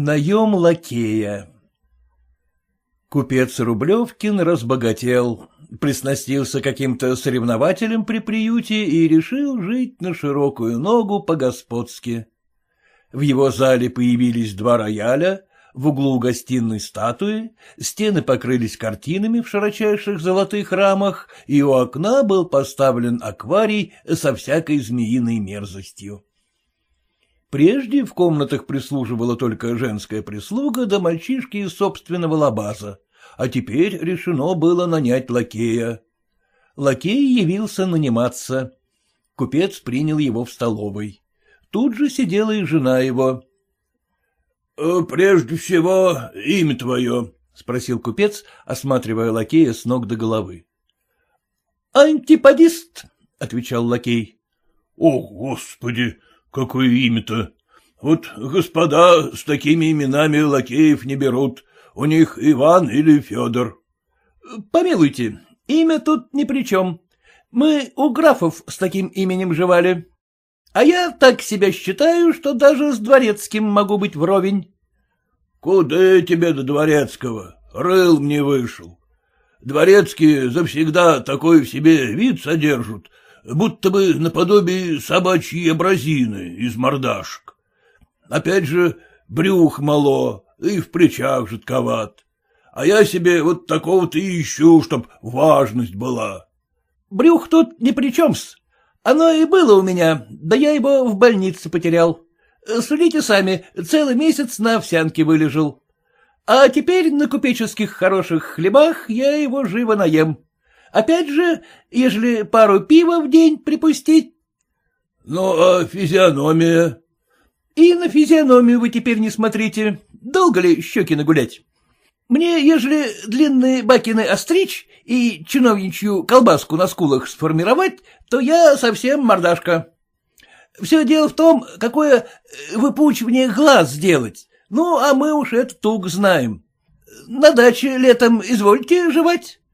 Наем лакея Купец Рублевкин разбогател, приснастился каким-то соревнователем при приюте и решил жить на широкую ногу по-господски. В его зале появились два рояля, в углу гостиной статуи, стены покрылись картинами в широчайших золотых рамах, и у окна был поставлен акварий со всякой змеиной мерзостью. Прежде в комнатах прислуживала только женская прислуга да мальчишки из собственного лабаза, а теперь решено было нанять лакея. Лакей явился наниматься. Купец принял его в столовой. Тут же сидела и жена его. «Э, — Прежде всего, имя твое, — спросил купец, осматривая лакея с ног до головы. — Антиподист, — отвечал лакей. — О, Господи, какое имя-то! Вот господа с такими именами лакеев не берут. У них Иван или Федор. — Помилуйте, имя тут ни при чем. Мы у графов с таким именем жевали. А я так себя считаю, что даже с дворецким могу быть вровень. — Куда тебе до дворецкого? Рыл мне вышел. Дворецкие завсегда такой в себе вид содержат, будто бы наподобие собачьей абразины из мордашек. Опять же, брюх мало, и в плечах жидковат. А я себе вот такого-то ищу, чтоб важность была. — Брюх тут ни при чем-с. Оно и было у меня, да я его в больнице потерял. Судите сами, целый месяц на овсянке вылежал. А теперь на купеческих хороших хлебах я его живо наем. Опять же, ежели пару пива в день припустить. — Ну, а физиономия? — И на физиономию вы теперь не смотрите. Долго ли щеки нагулять? Мне, ежели длинные бакины остричь и чиновничью колбаску на скулах сформировать, то я совсем мордашка. Все дело в том, какое выпучивание глаз сделать. Ну, а мы уж это туг знаем. На даче летом извольте жевать? —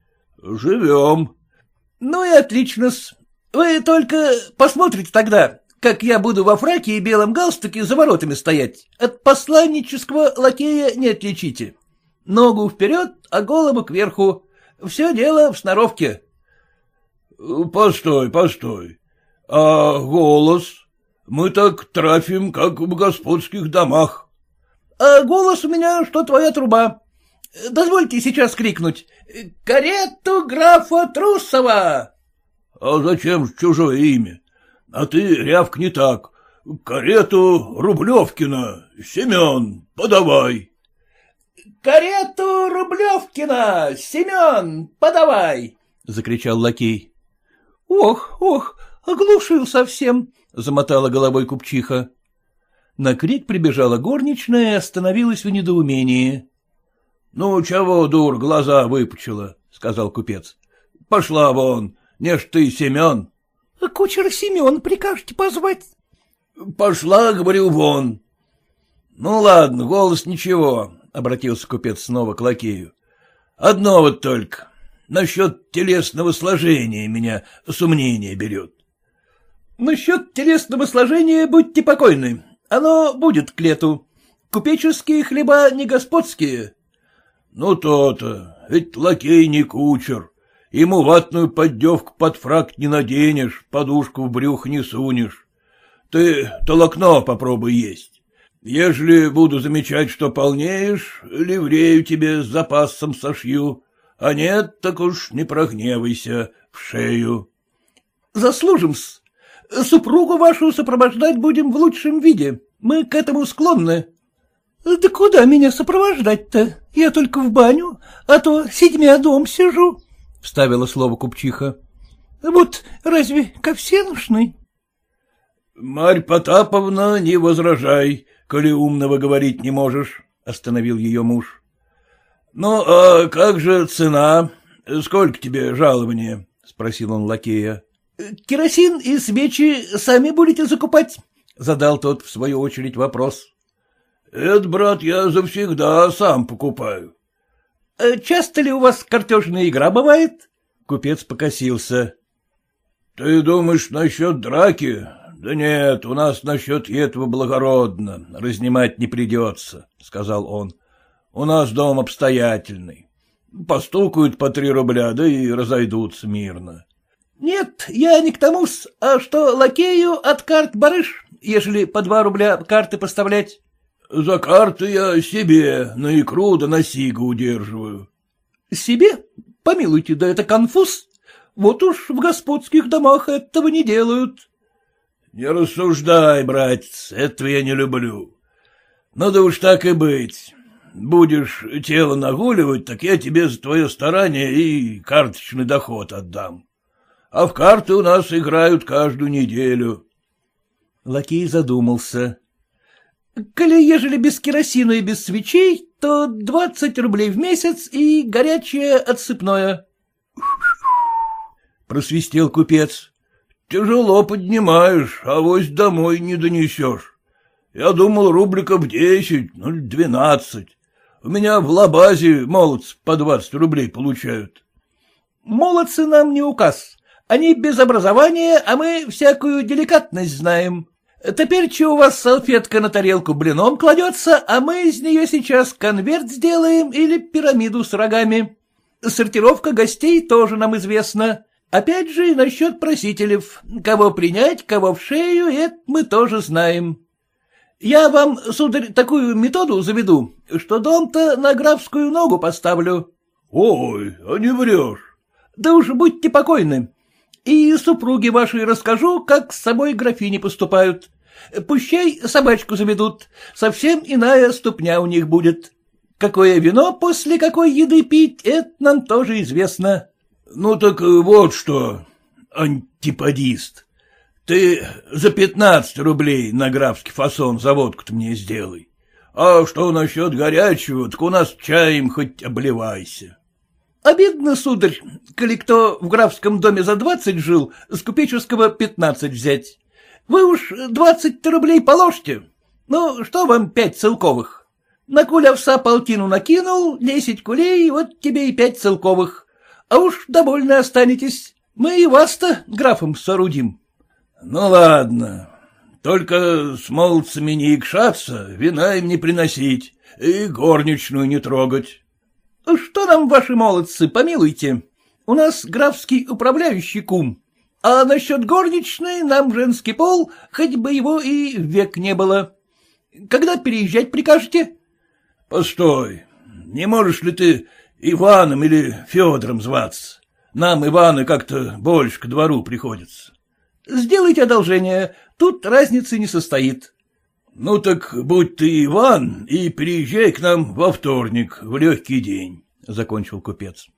Живем. — Ну и отлично-с. Вы только посмотрите тогда, как я буду во фраке и белом галстуке за воротами стоять. От посланнического лакея не отличите. Ногу вперед, а голову кверху. Все дело в сноровке. — Постой, постой. А голос? Мы так трафим, как в господских домах. — А голос у меня, что твоя труба. Дозвольте сейчас крикнуть. «Карету графа Трусова!» — А зачем чужое имя? А ты рявк не так. Карету Рублевкина, Семен, подавай. — Карету Рублевкина, Семен, подавай! — закричал лакей. — Ох, ох, оглушил совсем, — замотала головой купчиха. На крик прибежала горничная и остановилась в недоумении. — Ну, чего, дур, глаза выпучила, — сказал купец. — Пошла вон, не ж ты Семен. — Кучер Семен прикажете позвать? — Пошла, говорю, вон. — Ну, ладно, голос ничего, — обратился купец снова к лакею. — Одно вот только. Насчет телесного сложения меня сомнение берет. — Насчет телесного сложения будьте покойны. Оно будет к лету. Купеческие хлеба не господские. — Ну, то-то, ведь лакей не кучер. Ему ватную поддевку под фрак не наденешь, подушку в брюх не сунешь. Ты толокно попробуй есть. Ежели буду замечать, что полнеешь, ливрею тебе с запасом сошью, а нет, так уж не прогневайся в шею. — Заслужим-с. Супругу вашу сопровождать будем в лучшем виде. Мы к этому склонны. — Да куда меня сопровождать-то? Я только в баню, а то седьмя дом сижу, — вставила слово купчиха. — Вот разве ко всенушной? — Марь Потаповна, не возражай, коли умного говорить не можешь, — остановил ее муж. — Ну, а как же цена? Сколько тебе жалования? — спросил он лакея. — Керосин и свечи сами будете закупать? — задал тот в свою очередь вопрос. — Это, брат, я завсегда сам покупаю. — Часто ли у вас картежная игра бывает? Купец покосился. — Ты думаешь насчет драки? Да нет, у нас насчет этого благородно, разнимать не придется, — сказал он. — У нас дом обстоятельный. Постукают по три рубля, да и разойдутся мирно. — Нет, я не к тому-с, а что лакею от карт барыш, ежели по два рубля карты поставлять. — За карты я себе на икру да на сигу удерживаю. — Себе? Помилуйте, да это конфуз. Вот уж в господских домах этого не делают. — Не рассуждай, братец, этого я не люблю. Надо уж так и быть. Будешь тело нагуливать, так я тебе за твое старание и карточный доход отдам. А в карты у нас играют каждую неделю. Лакей задумался. — Коли ежели без керосина и без свечей, то двадцать рублей в месяц и горячее отсыпное. — просвистел купец. — Тяжело поднимаешь, а вось домой не донесешь. Я думал, рубликов десять, ну, двенадцать. У меня в лабазе молодцы по двадцать рублей получают. — Молодцы нам не указ. Они без образования, а мы всякую деликатность знаем. Теперь что у вас салфетка на тарелку блином кладется, а мы из нее сейчас конверт сделаем или пирамиду с рогами. Сортировка гостей тоже нам известна. Опять же, насчет просителей. Кого принять, кого в шею, это мы тоже знаем. Я вам, сударь, такую методу заведу, что дом-то на графскую ногу поставлю. — Ой, а не врешь. — Да уж будьте покойны. И супруге вашей расскажу, как с собой графини поступают. Пущай собачку заведут, совсем иная ступня у них будет. Какое вино после какой еды пить, это нам тоже известно. — Ну так вот что, антиподист, ты за пятнадцать рублей на графский фасон за водку-то мне сделай. А что насчет горячего, так у нас чаем хоть обливайся. — Обидно, сударь, коли кто в графском доме за двадцать жил, с купеческого пятнадцать взять. Вы уж двадцать рублей положьте. Ну, что вам пять целковых? На куль овса полтину накинул, десять кулей, вот тебе и пять целковых. А уж довольны останетесь. Мы и вас-то графом соорудим. — Ну, ладно. Только с молодцами не икшаться, вина им не приносить и горничную не трогать. — Что нам ваши молодцы, помилуйте? У нас графский управляющий кум. А насчет горничной нам женский пол, хоть бы его и век не было. Когда переезжать прикажете? — Постой, не можешь ли ты Иваном или Федором зваться? Нам Иваны как-то больше к двору приходится. — Сделайте одолжение, тут разницы не состоит. — Ну так будь ты Иван и приезжай к нам во вторник, в легкий день, — закончил купец.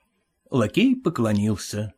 Лакей поклонился.